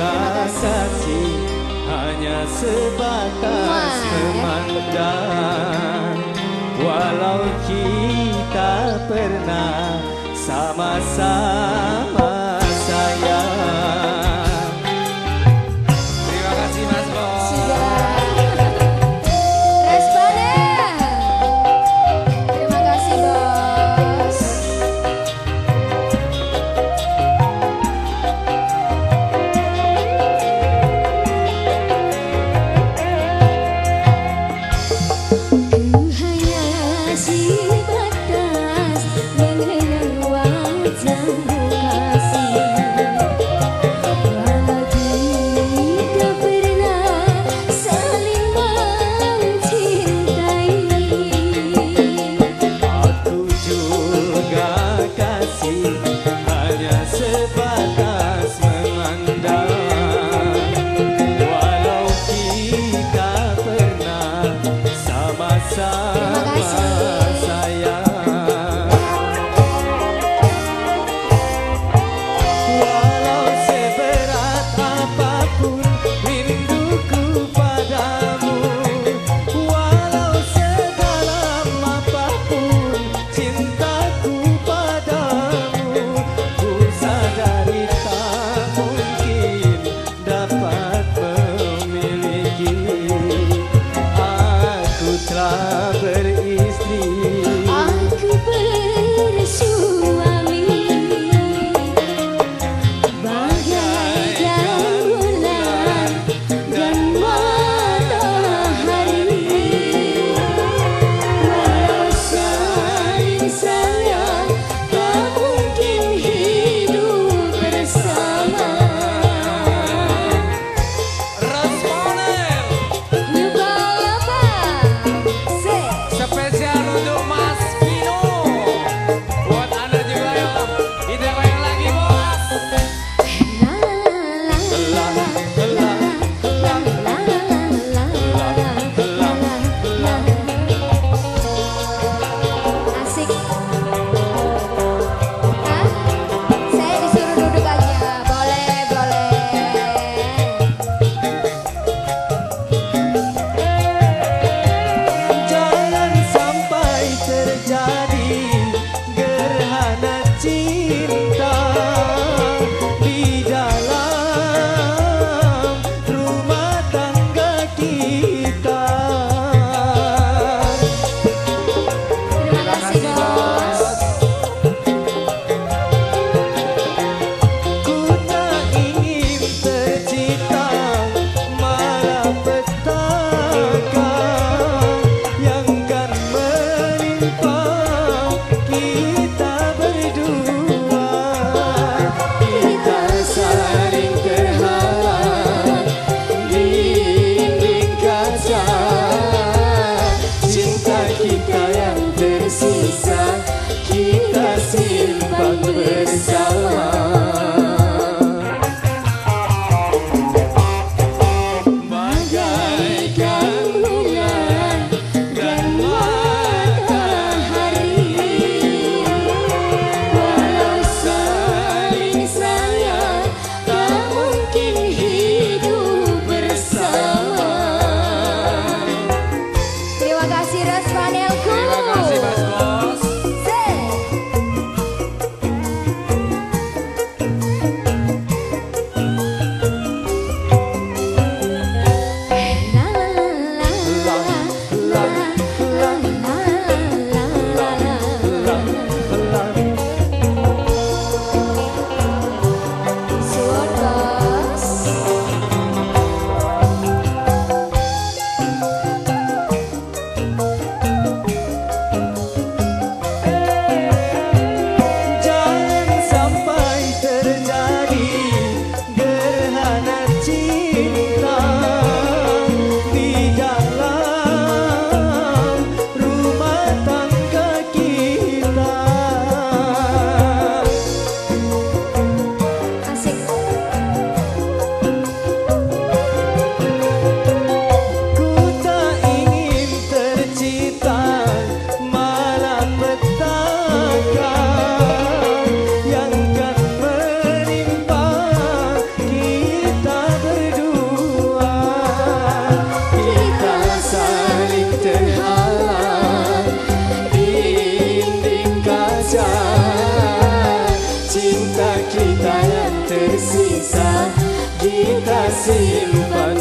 kasasi hanya sebatas memandang. Walau kita pernah sama-sama Hanya sebatas mengenang wajahmu Kita simpan